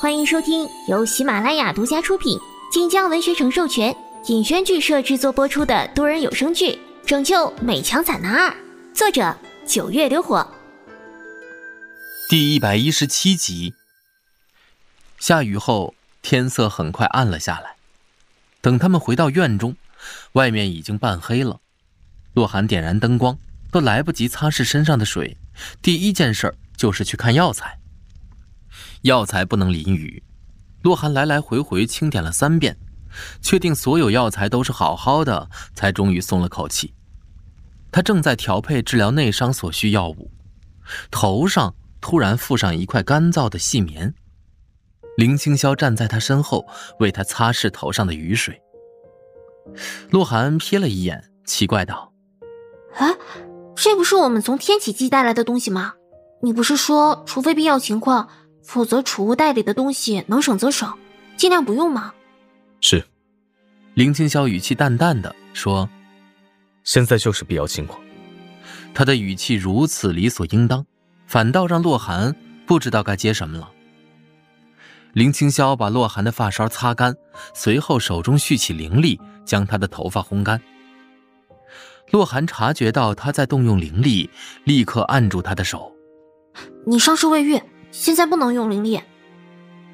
欢迎收听由喜马拉雅独家出品、晋江文学城授权、尹轩剧社制作播出的多人有声剧《拯救美强惨男二》，作者九月流火。第一百一十七集。下雨后，天色很快暗了下来。等他们回到院中，外面已经半黑了。洛寒点燃灯光，都来不及擦拭身上的水，第一件事就是去看药材。药材不能淋雨，洛寒来来回回清点了三遍，确定所有药材都是好好的，才终于松了口气。他正在调配治疗内伤所需药物，头上突然附上一块干燥的细棉。林青霄站在他身后，为他擦拭头上的雨水。洛寒瞥了一眼，奇怪道：“啊，这不是我们从天启寄带来的东西吗？你不是说，除非必要情况？”否则，储物袋里的东西能省则省，尽量不用嘛？是，林青霄语气淡淡的说：“现在就是必要情况。”他的语气如此理所应当，反倒让洛寒不知道该接什么了。林青霄把洛寒的发梢擦干，随后手中蓄起灵力，将他的头发烘干。洛寒察觉到他在动用灵力，立刻按住他的手：“你伤势未愈。”现在不能用灵力，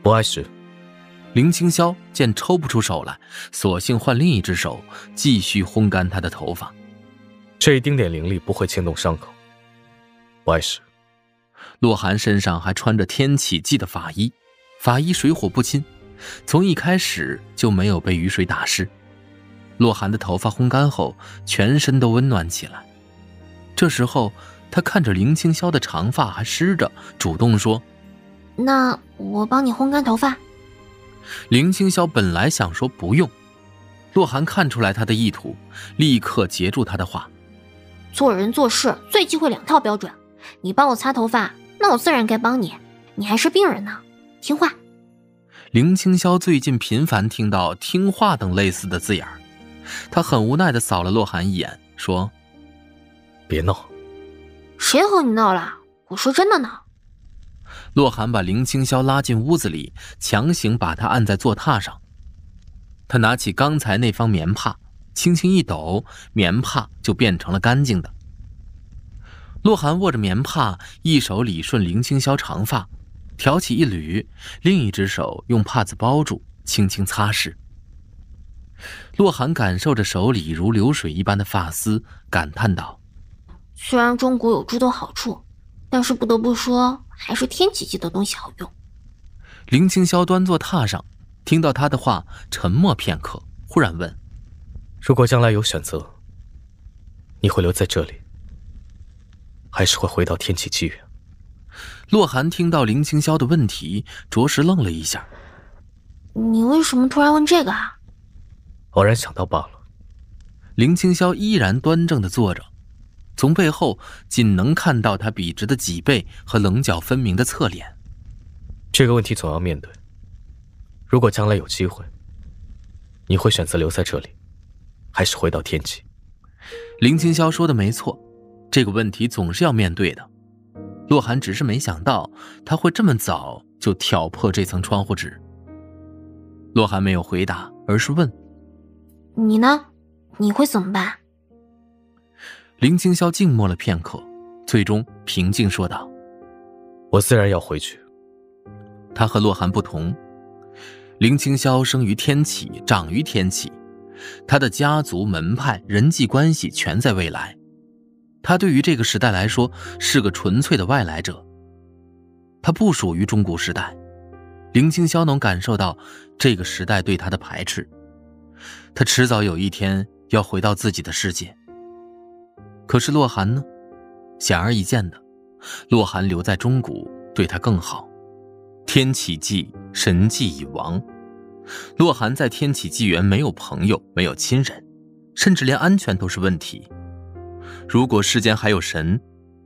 不碍事。林清霄见抽不出手来，索性换另一只手继续烘干他的头发。这一丁点灵力不会牵动伤口，不碍事。洛寒身上还穿着天启记的法衣，法衣水火不侵，从一开始就没有被雨水打湿。洛寒的头发烘干后，全身都温暖起来。这时候。他看着林青霄的长发还湿着，主动说：“那我帮你烘干头发。”林青霄本来想说不用，洛寒看出来他的意图，立刻截住他的话：“做人做事最忌讳两套标准，你帮我擦头发，那我自然该帮你。你还是病人呢，听话。”林青霄最近频繁听到“听话”等类似的字眼他很无奈地扫了洛寒一眼，说：“别闹。”谁和你闹了？我说真的呢。洛寒把林青霄拉进屋子里，强行把他按在坐榻上。他拿起刚才那方棉帕，轻轻一抖，棉帕就变成了干净的。洛寒握着棉帕，一手理顺林青霄长发，挑起一缕，另一只手用帕子包住，轻轻擦拭。洛寒感受着手里如流水一般的发丝，感叹道。虽然中国有诸多好处，但是不得不说，还是天启记的东西好用。林青霄端坐榻上，听到他的话，沉默片刻，忽然问：“如果将来有选择，你会留在这里，还是会回到天启纪元？”洛寒听到林青霄的问题，着实愣了一下：“你为什么突然问这个啊？”偶然想到罢了。林青霄依然端正的坐着。从背后仅能看到他笔直的脊背和棱角分明的侧脸。这个问题总要面对。如果将来有机会，你会选择留在这里，还是回到天启？林青霄说的没错，这个问题总是要面对的。洛寒只是没想到他会这么早就挑破这层窗户纸。洛寒没有回答，而是问：“你呢？你会怎么办？”林青霄静默了片刻，最终平静说道：“我自然要回去。”他和洛寒不同，林青霄生于天启，长于天启，他的家族门派、人际关系全在未来。他对于这个时代来说是个纯粹的外来者，他不属于中古时代。林青霄能感受到这个时代对他的排斥，他迟早有一天要回到自己的世界。可是洛寒呢？显而易见的，洛寒留在中谷对他更好。天启纪神纪已亡，洛寒在天启纪元没有朋友，没有亲人，甚至连安全都是问题。如果世间还有神，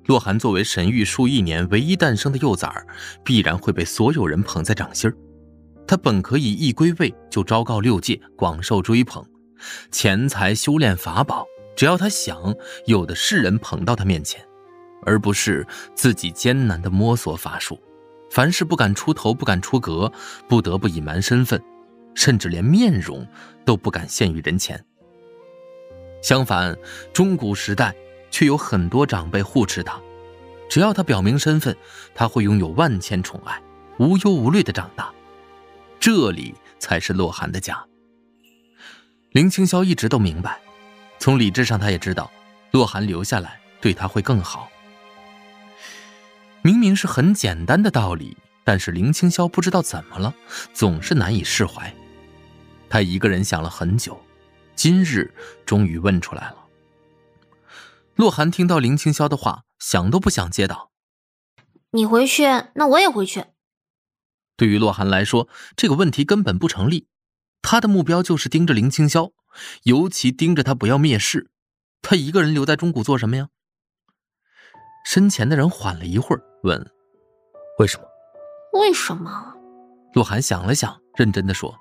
洛寒作为神域数亿年唯一诞生的幼崽必然会被所有人捧在掌心。他本可以一归位就昭告六界，广受追捧，钱财、修炼、法宝。只要他想，有的是人捧到他面前，而不是自己艰难的摸索法术。凡事不敢出头，不敢出格，不得不隐瞒身份，甚至连面容都不敢现于人前。相反，中古时代却有很多长辈护持他，只要他表明身份，他会拥有万千宠爱，无忧无虑的长大。这里才是洛寒的家。林青霄一直都明白，从理智上他也知道，洛寒留下来对他会更好。明明是很简单的道理，但是林青霄不知道怎么了，总是难以释怀。他一个人想了很久，今日终于问出来了。洛寒听到林青霄的话，想都不想接道：“你回去，那我也回去。”对于洛寒来说，这个问题根本不成立。他的目标就是盯着林青霄，尤其盯着他不要灭世。他一个人留在中谷做什么呀？身前的人缓了一会儿。问：“为什么？为什么？”洛寒想了想，认真的说：“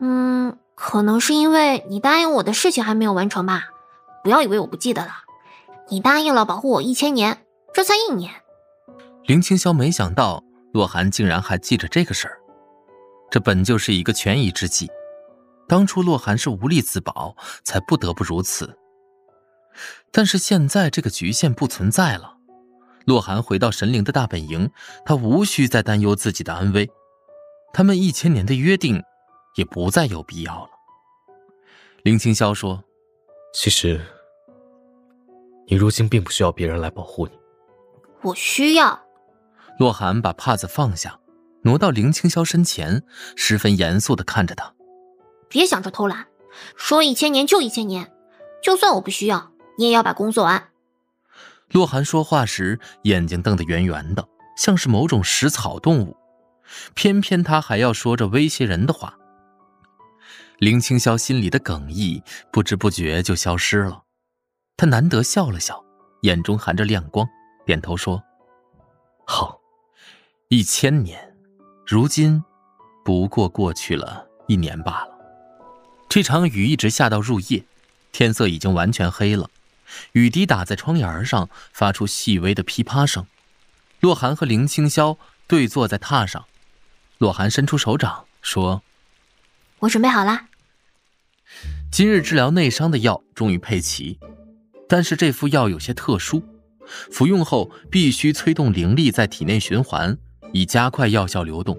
嗯，可能是因为你答应我的事情还没有完成吧。不要以为我不记得了，你答应了保护我一千年，这才一年。”林青霄没想到洛寒竟然还记着这个事儿，这本就是一个权宜之计。当初洛寒是无力自保，才不得不如此。但是现在这个局限不存在了。洛寒回到神灵的大本营，他无需再担忧自己的安危，他们一千年的约定也不再有必要了。林青霄说：“其实，你如今并不需要别人来保护你，我需要。”洛寒把帕子放下，挪到林青霄身前，十分严肃的看着他：“别想着偷懒，说一千年就一千年，就算我不需要，你也要把工做完。”洛寒说话时，眼睛瞪得圆圆的，像是某种食草动物。偏偏他还要说着威胁人的话。林青霄心里的耿意不知不觉就消失了。他难得笑了笑，眼中含着亮光，点头说：“好。”一千年，如今不过过去了一年罢了。这场雨一直下到入夜，天色已经完全黑了。雨滴打在窗沿上，发出细微的噼啪声。洛寒和林青霄对坐在榻上，洛寒伸出手掌说：“我准备好了。”今日治疗内伤的药终于配齐，但是这副药有些特殊，服用后必须催动灵力在体内循环，以加快药效流动。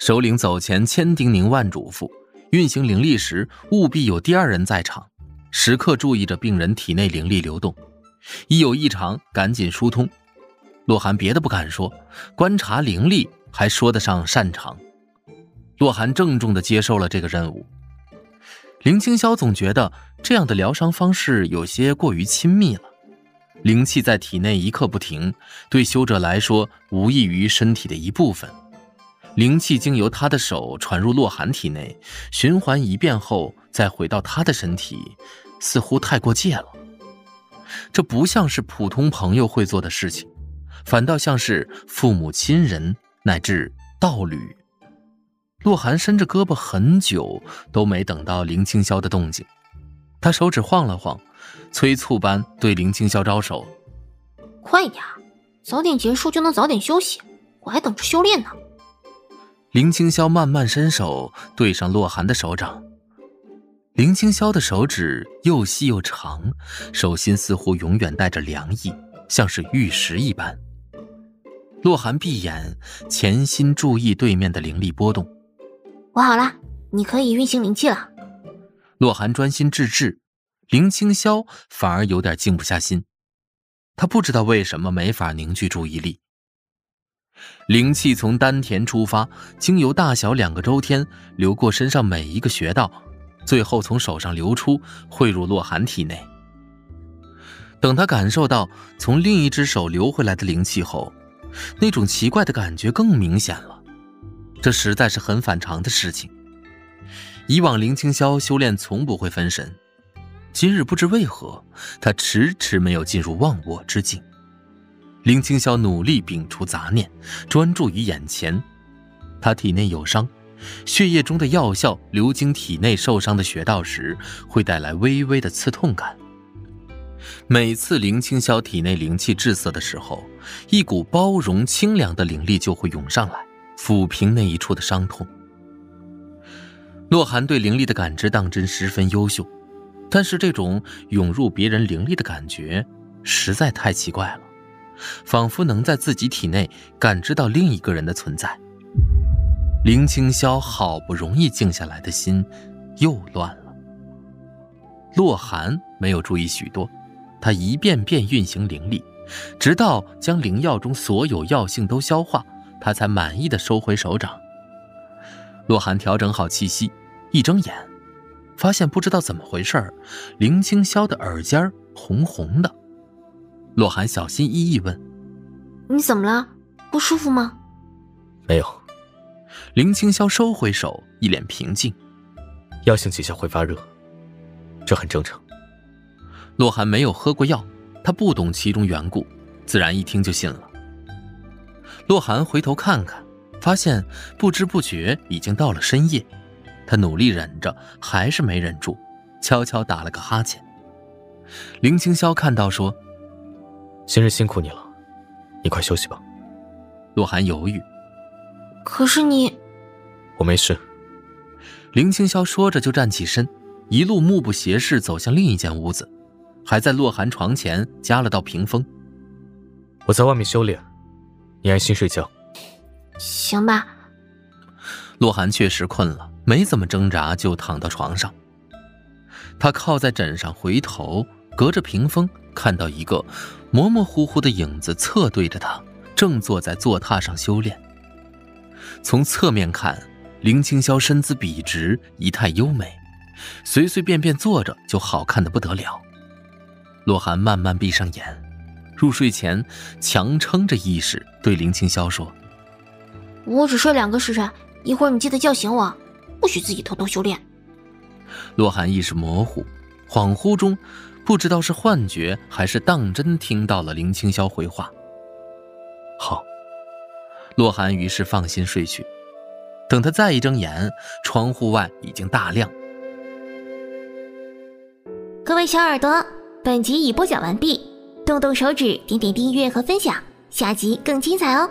首领走前千叮咛万嘱咐，运行灵力时务必有第二人在场。时刻注意着病人体内灵力流动，一有异常赶紧疏通。洛寒别的不敢说，观察灵力还说得上擅长。洛寒郑重地接受了这个任务。林青霄总觉得这样的疗伤方式有些过于亲密了，灵气在体内一刻不停，对修者来说无异于身体的一部分。灵气经由他的手传入洛寒体内，循环一遍后再回到他的身体。似乎太过界了，这不像是普通朋友会做的事情，反倒像是父母亲人乃至道侣。洛寒伸着胳膊很久都没等到林青霄的动静，他手指晃了晃，催促般对林青霄招手：“快点，早点结束就能早点休息，我还等着修炼呢。”林青霄慢慢伸手对上洛寒的手掌。林青霄的手指又细又长，手心似乎永远带着凉意，像是玉石一般。洛寒闭眼，潜心注意对面的灵力波动。我好了，你可以运行灵气了。洛寒专心致志，林青霄反而有点静不下心。他不知道为什么没法凝聚注意力。灵气从丹田出发，经由大小两个周天，流过身上每一个穴道。最后从手上流出，汇入洛寒体内。等他感受到从另一只手流回来的灵气后，那种奇怪的感觉更明显了。这实在是很反常的事情。以往林青霄修炼从不会分神，今日不知为何，他迟迟没有进入忘我之境。林青霄努力摒除杂念，专注于眼前。他体内有伤。血液中的药效流经体内受伤的穴道时，会带来微微的刺痛感。每次林青霄体内灵气滞涩的时候，一股包容清凉的灵力就会涌上来，抚平那一处的伤痛。洛寒对灵力的感知当真十分优秀，但是这种涌入别人灵力的感觉实在太奇怪了，仿佛能在自己体内感知到另一个人的存在。林清霄好不容易静下来的心又乱了。洛寒没有注意许多，他一遍遍运行灵力，直到将灵药中所有药性都消化，他才满意的收回手掌。洛寒调整好气息，一睁眼，发现不知道怎么回事林清霄的耳尖红红的。洛寒小心翼翼问：“你怎么了？不舒服吗？”“没有。”林清霄收回手，一脸平静。药性几下会发热，这很正常。洛寒没有喝过药，他不懂其中缘故，自然一听就信了。洛寒回头看看，发现不知不觉已经到了深夜，他努力忍着，还是没忍住，悄悄打了个哈欠。林清霄看到说：“今日辛苦你了，你快休息吧。”洛寒犹豫。可是你，我没事。林清霄说着就站起身，一路目不斜视走向另一间屋子，还在洛寒床前加了道屏风。我在外面修炼，你安心睡觉。行吧。洛寒确实困了，没怎么挣扎就躺到床上。他靠在枕上，回头隔着屏风看到一个模模糊糊的影子侧对着他，正坐在坐榻上修炼。从侧面看，林清霄身姿笔直，仪态优美，随随便便坐着就好看的不得了。洛寒慢慢闭上眼，入睡前强撑着意识对林清霄说：“我只睡两个时辰，一会儿你记得叫醒我，不许自己偷偷修炼。”洛寒意识模糊，恍惚中不知道是幻觉还是当真听到了林清霄回话：“好。”洛寒于是放心睡去，等他再一睁眼，窗户外已经大亮。各位小耳朵，本集已播讲完毕，动动手指，点点订阅和分享，下集更精彩哦！